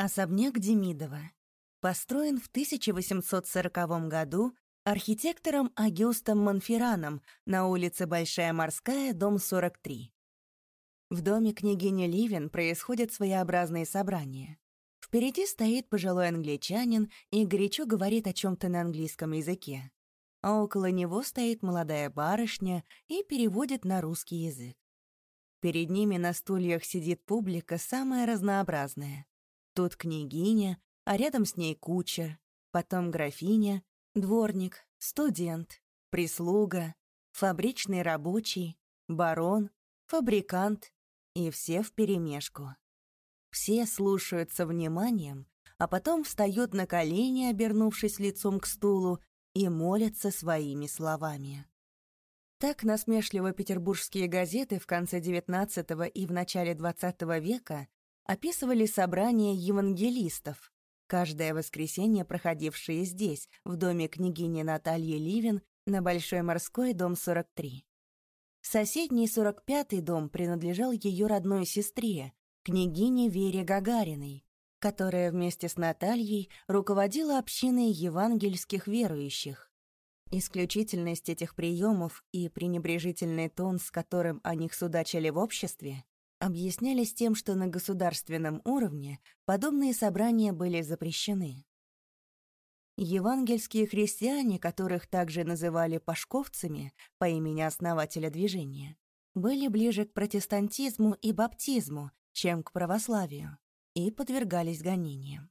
Особняк Демидова. Построен в 1840 году архитектором Агюстом Монфераном на улице Большая Морская, дом 43. В доме княгини Ливен происходят своеобразные собрания. Впереди стоит пожилой англичанин и горячо говорит о чем то на английском языке. А около него стоит молодая барышня и переводит на русский язык. Перед ними на стульях сидит публика самая разнообразная. Тут княгиня, а рядом с ней кучер, потом графиня, дворник, студент, прислуга, фабричный рабочий, барон, фабрикант и все вперемешку. Все слушают со вниманием, а потом встают на колени, обернувшись лицом к стулу, и молятся своими словами. Так насмешливо петербургские газеты в конце XIX и в начале XX века описывали собрания евангелистов, каждое воскресенье проходившие здесь, в доме княгини Натальи Ливен на Большой морской, дом 43. Соседний 45-й дом принадлежал ее родной сестре, княгине Вере Гагариной, которая вместе с Натальей руководила общиной евангельских верующих. Исключительность этих приемов и пренебрежительный тон, с которым о них судачили в обществе, объяснялись тем, что на государственном уровне подобные собрания были запрещены. Евангельские христиане, которых также называли пашковцами по имени основателя движения, были ближе к протестантизму и баптизму, чем к православию, и подвергались гонениям.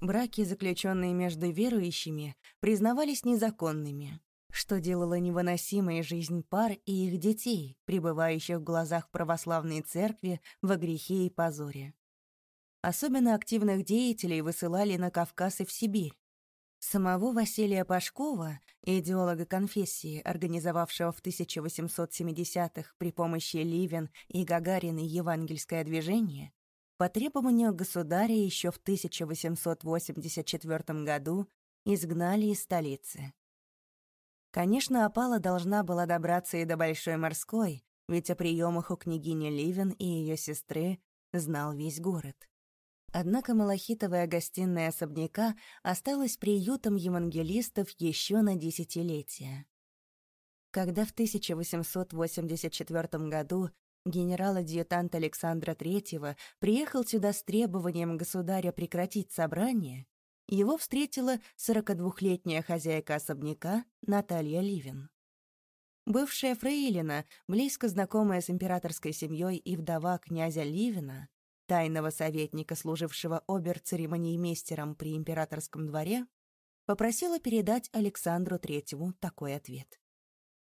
Браки, заключенные между верующими, признавались незаконными, что делало невыносимой жизнь пар и их детей, пребывающих в глазах православной церкви во грехе и позоре. Особенно активных деятелей высылали на Кавказ и в Сибирь. Самого Василия Пашкова, идеолога конфессии, организовавшего в 1870-х при помощи Ливен и Гагарина евангельское движение, по требованию государя еще в 1884 году изгнали из столицы. Конечно, опала должна была добраться и до Большой морской, ведь о приемах у княгини Ливен и ее сестры знал весь город. Однако малахитовая гостиная особняка осталась приютом евангелистов еще на десятилетия. Когда в 1884 году генерал-адъютант Александра III приехал сюда с требованием государя прекратить собрание, его встретила 42-летняя хозяйка особняка Наталья Ливин. Бывшая фрейлина, близко знакомая с императорской семьей и вдова князя Ливина, тайного советника, служившего обер-церемониймейстером при императорском дворе, попросила передать Александру Третьему такой ответ.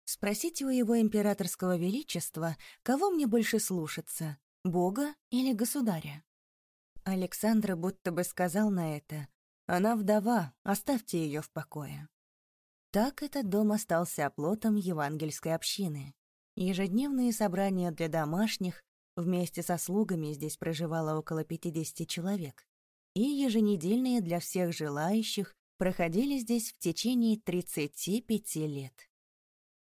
«Спросите у его императорского величества, кого мне больше слушаться, Бога или государя?» Александр будто бы сказал на это она вдова, оставьте ее в покое. Так этот дом остался оплотом евангельской общины. Ежедневные собрания для домашних, вместе со слугами здесь проживало около 50 человек, и еженедельные для всех желающих проходили здесь в течение 35 лет.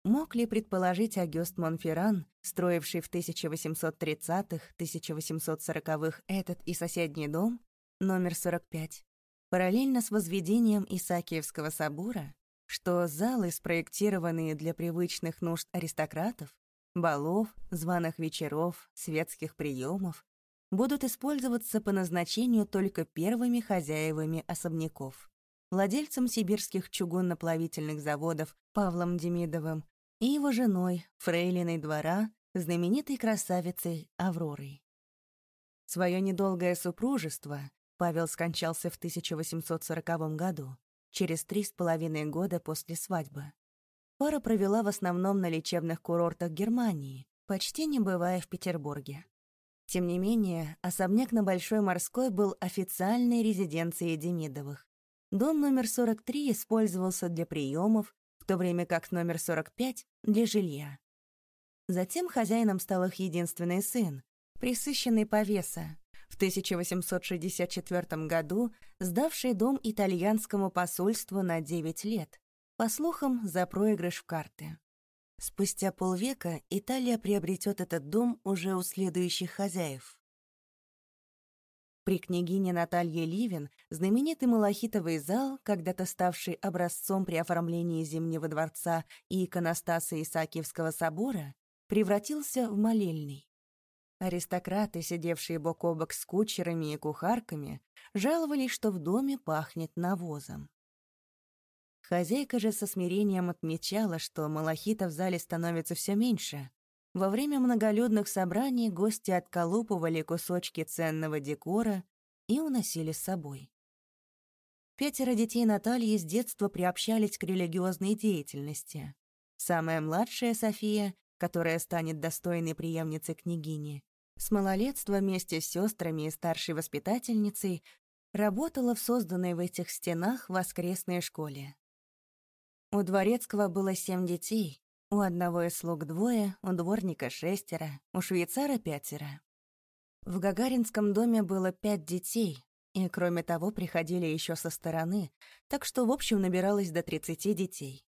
Мог ли предположить Агюст Монферран, строивший в 1830-1840-х этот и соседний дом, номер 45, Параллельно с возведением Исаакиевского собора, что залы, спроектированные для привычных нужд аристократов, балов, званых вечеров, светских приемов, будут использоваться по назначению только первыми хозяевами особняков, владельцем сибирских чугунноплавительных заводов Павлом Демидовым и его женой, фрейлиной двора, знаменитой красавицей Авророй. Свое недолгое супружество Павел скончался в 1840 году, через три с половиной года после свадьбы. Пара провела в основном на лечебных курортах Германии, почти не бывая в Петербурге. Тем не менее, особняк на Большой морской был официальной резиденцией Демидовых. Дом номер 43 использовался для приемов, в то время как номер 45 — для жилья. Затем хозяином стал их единственный сын, присыщенный повеса, в 1864 году сдавший дом итальянскому посольству на 9 лет, по слухам, за проигрыш в карты. Спустя полвека Италия приобретет этот дом уже у следующих хозяев. При княгине Наталье Ливин знаменитый Малахитовый зал, когда-то ставший образцом при оформлении Зимнего дворца и иконостаса Исаакиевского собора, превратился в молельный. Аристократы, сидевшие бок о бок с кучерами и кухарками, жаловались, что в доме пахнет навозом. Хозяйка же со смирением отмечала, что малахита в зале становится все меньше, во время многолюдных собраний гости отколупывали кусочки ценного декора и уносили с собой. Пятеро детей Натальи с детства приобщались к религиозной деятельности. Самая младшая София, которая станет достойной преемницей княгини, с малолетства вместе с сестрами и старшей воспитательницей работала в созданной в этих стенах воскресной школе. У Дворецкого было семь детей, у одного из слуг двое, у дворника шестеро, у швейцара пятеро. В Гагаринском доме было пять детей, и, кроме того, приходили еще со стороны, так что, в общем, набиралось до 30 детей.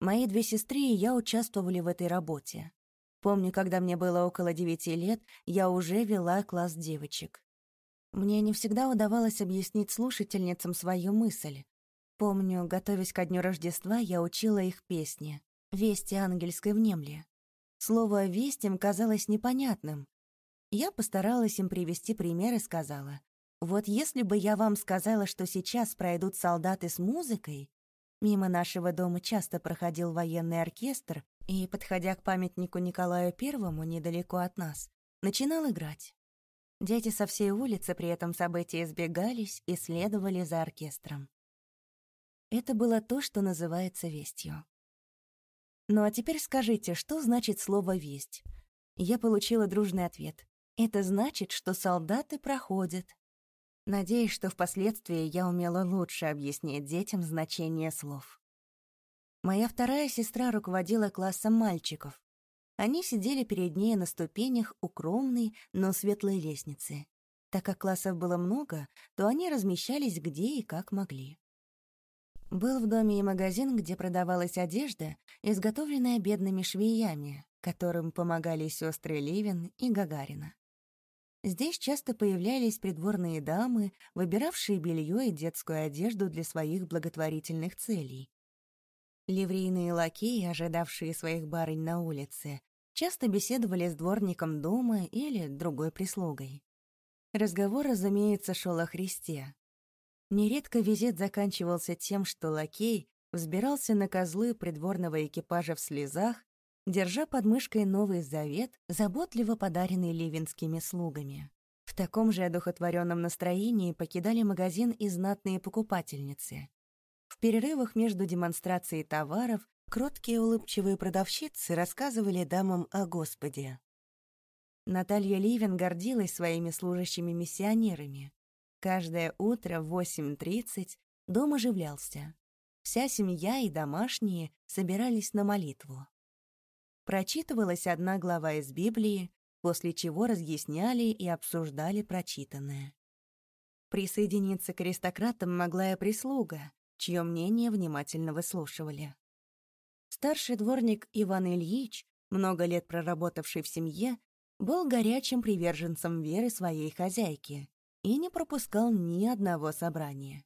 Мои две сестры и я участвовали в этой работе. Помню, когда мне было около девяти лет, я уже вела класс девочек. Мне не всегда удавалось объяснить слушательницам свою мысль. Помню, готовясь ко дню Рождества, я учила их песни. Вести ангельской внемли. Слово «весть» им казалось непонятным. Я постаралась им привести пример и сказала, «Вот если бы я вам сказала, что сейчас пройдут солдаты с музыкой...» Мимо нашего дома часто проходил военный оркестр, и, подходя к памятнику Николаю Первому недалеко от нас, начинал играть. Дети со всей улицы при этом событии избегались и следовали за оркестром. Это было то, что называется вестью. Ну а теперь скажите, что значит слово «весть»? Я получила дружный ответ. Это значит, что солдаты проходят. Надеюсь, что впоследствии я умела лучше объяснять детям значение слов. Моя вторая сестра руководила классом мальчиков. Они сидели перед ней на ступенях укромной, но светлой лестницы. Так как классов было много, то они размещались где и как могли. Был в доме и магазин, где продавалась одежда, изготовленная бедными швеями, которым помогали сестры Левин и Гагарина. Здесь часто появлялись придворные дамы, выбиравшие белье и детскую одежду для своих благотворительных целей. Ливрейные лакеи, ожидавшие своих барынь на улице, часто беседовали с дворником дома или другой прислугой. Разговор, разумеется, шел о Христе, Нередко визит заканчивался тем, что лакей взбирался на козлы придворного экипажа в слезах, держа под мышкой Новый Завет, заботливо подаренный ливенскими слугами. В таком же одухотворенном настроении покидали магазин и знатные покупательницы. В перерывах между демонстрацией товаров кроткие улыбчивые продавщицы рассказывали дамам о Господе. Наталья Ливен гордилась своими служащими-миссионерами. Каждое утро в 8.30 дом оживлялся. Вся семья и домашние собирались на молитву. Прочитывалась одна глава из Библии, после чего разъясняли и обсуждали прочитанное. Присоединиться к аристократам могла и прислуга, чье мнение внимательно выслушивали. Старший дворник Иван Ильич, много лет проработавший в семье, был горячим приверженцем веры своей хозяйки и не пропускал ни одного собрания.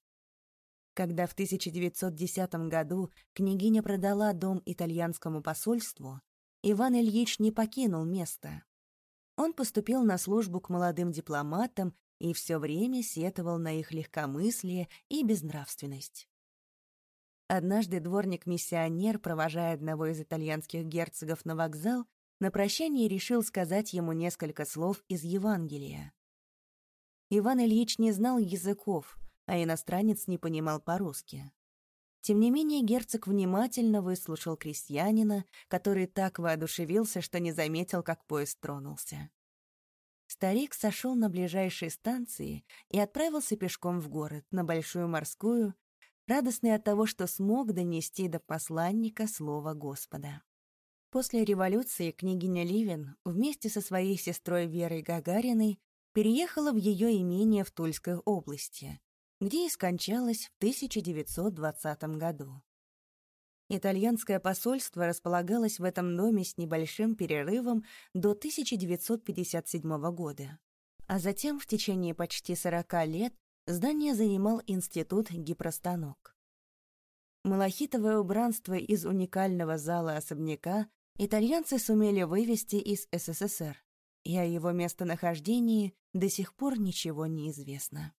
Когда в 1910 году княгиня продала дом итальянскому посольству, Иван Ильич не покинул место. Он поступил на службу к молодым дипломатам и все время сетовал на их легкомыслие и безнравственность. Однажды дворник-миссионер, провожая одного из итальянских герцогов на вокзал, на прощание решил сказать ему несколько слов из Евангелия. Иван Ильич не знал языков, а иностранец не понимал по-русски. Тем не менее герцог внимательно выслушал крестьянина, который так воодушевился, что не заметил, как поезд тронулся. Старик сошел на ближайшей станции и отправился пешком в город, на Большую морскую, радостный от того, что смог донести до посланника слово Господа. После революции княгиня Ливен вместе со своей сестрой Верой Гагариной переехала в ее имение в Тульской области, где и скончалась в 1920 году. Итальянское посольство располагалось в этом доме с небольшим перерывом до 1957 года. а затем в течение почти 40 лет здание занимал институт гипростанок. Малахитовое убранство из уникального зала особняка итальянцы сумели вывести из СССР, и о его местонахождении до сих пор ничего не известно.